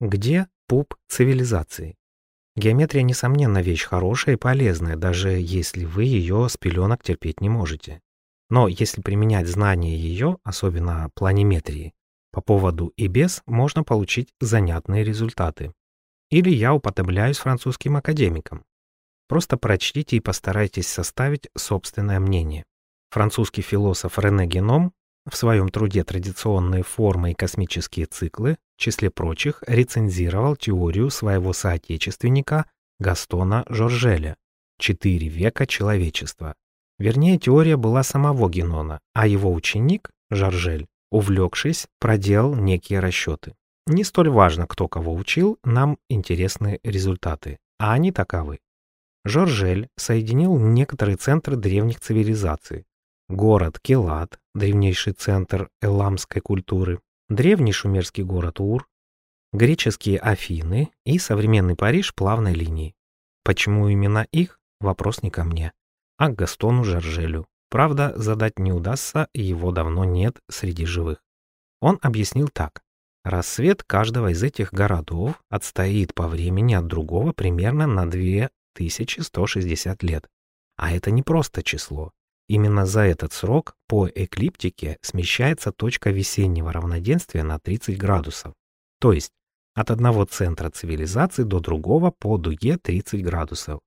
Где пуп цивилизации? Геометрия, несомненно, вещь хорошая и полезная, даже если вы ее с пеленок терпеть не можете. Но если применять знания ее, особенно планиметрии, по поводу и без, можно получить занятные результаты. Или я уподобляюсь французским академикам. Просто прочтите и постарайтесь составить собственное мнение. Французский философ Рене Геном в своем труде «Традиционные формы и космические циклы» в числе прочих рецензировал теорию своего соотечественника Гастона Жоржеля «Четыре века человечества». Вернее, теория была самого Генона, а его ученик, Жоржель, увлекшись, проделал некие расчеты. Не столь важно, кто кого учил, нам интересны результаты, а они таковы. Жоржель соединил некоторые центры древних цивилизаций, город Келат, древнейший центр эламской культуры, древний шумерский город Ур, греческие Афины и современный Париж плавной линии. Почему именно их? Вопрос не ко мне, а к Гастону Жоржелю. Правда, задать не удастся, его давно нет среди живых. Он объяснил так. Рассвет каждого из этих городов отстоит по времени от другого примерно на 2160 лет. А это не просто число. Именно за этот срок по эклиптике смещается точка весеннего равноденствия на 30 градусов. То есть от одного центра цивилизации до другого по дуге 30 градусов.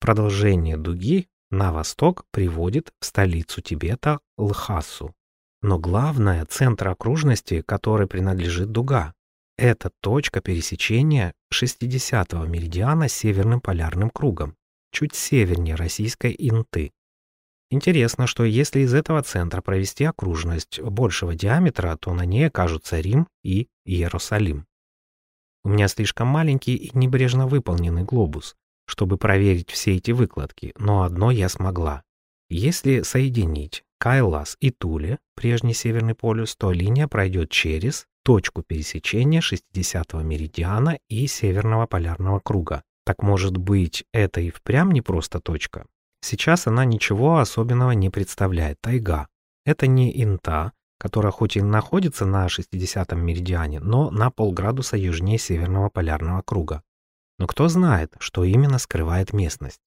Продолжение дуги на восток приводит в столицу Тибета Лхасу. Но главное – центр окружности, которой принадлежит дуга. Это точка пересечения 60-го меридиана северным полярным кругом, чуть севернее российской Инты. Интересно, что если из этого центра провести окружность большего диаметра, то на ней окажутся Рим и Иерусалим. У меня слишком маленький и небрежно выполненный глобус, чтобы проверить все эти выкладки, но одно я смогла. Если соединить Кайлас и Туле, прежний Северный полюс, то линия пройдет через точку пересечения 60-го меридиана и Северного полярного круга. Так может быть, это и впрямь не просто точка? Сейчас она ничего особенного не представляет, тайга. Это не инта, которая хоть и находится на 60-м меридиане, но на полградуса южнее Северного полярного круга. Но кто знает, что именно скрывает местность?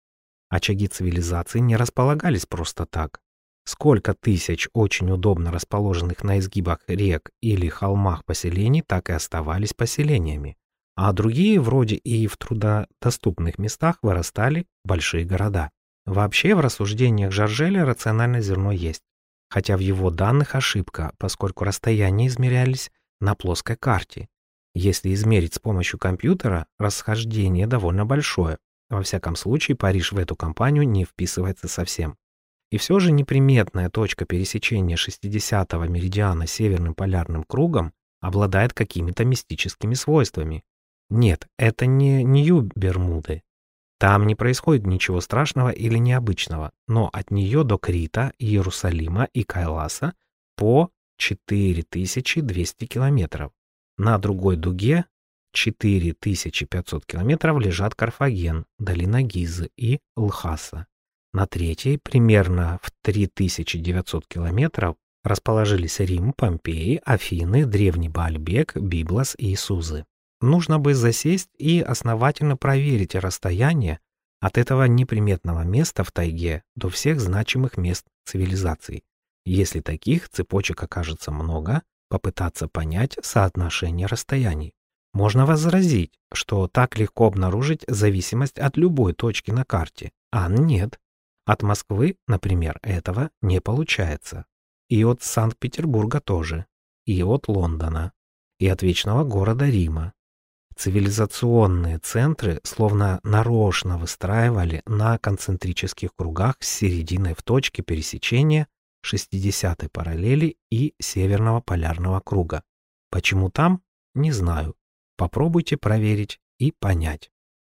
Очаги цивилизации не располагались просто так. Сколько тысяч очень удобно расположенных на изгибах рек или холмах поселений так и оставались поселениями, а другие, вроде и в трудодоступных местах, вырастали большие города. Вообще в рассуждениях Жоржеля рациональное зерно есть, хотя в его данных ошибка, поскольку расстояния измерялись на плоской карте, если измерить с помощью компьютера, расхождение довольно большое. Во всяком случае, Париж в эту компанию не вписывается совсем. И все же неприметная точка пересечения 60-го меридиана северным полярным кругом обладает какими-то мистическими свойствами. Нет, это не Нью-Бермуды. Там не происходит ничего страшного или необычного, но от нее до Крита, Иерусалима и Кайласа по 4200 километров. На другой дуге 4500 километров лежат Карфаген, долина Гизы и Лхаса. На третьей, примерно в 3900 километров, расположились Рим, Помпеи, Афины, Древний Баальбек, Библос и Сузы. Нужно бы засесть и основательно проверить расстояние от этого неприметного места в тайге до всех значимых мест цивилизации. Если таких цепочек окажется много, попытаться понять соотношение расстояний. Можно возразить, что так легко обнаружить зависимость от любой точки на карте, а нет. От Москвы, например, этого не получается. И от Санкт-Петербурга тоже, и от Лондона, и от вечного города Рима. Цивилизационные центры словно нарочно выстраивали на концентрических кругах с серединой в точке пересечения 60-й параллели и Северного полярного круга. Почему там? Не знаю. Попробуйте проверить и понять.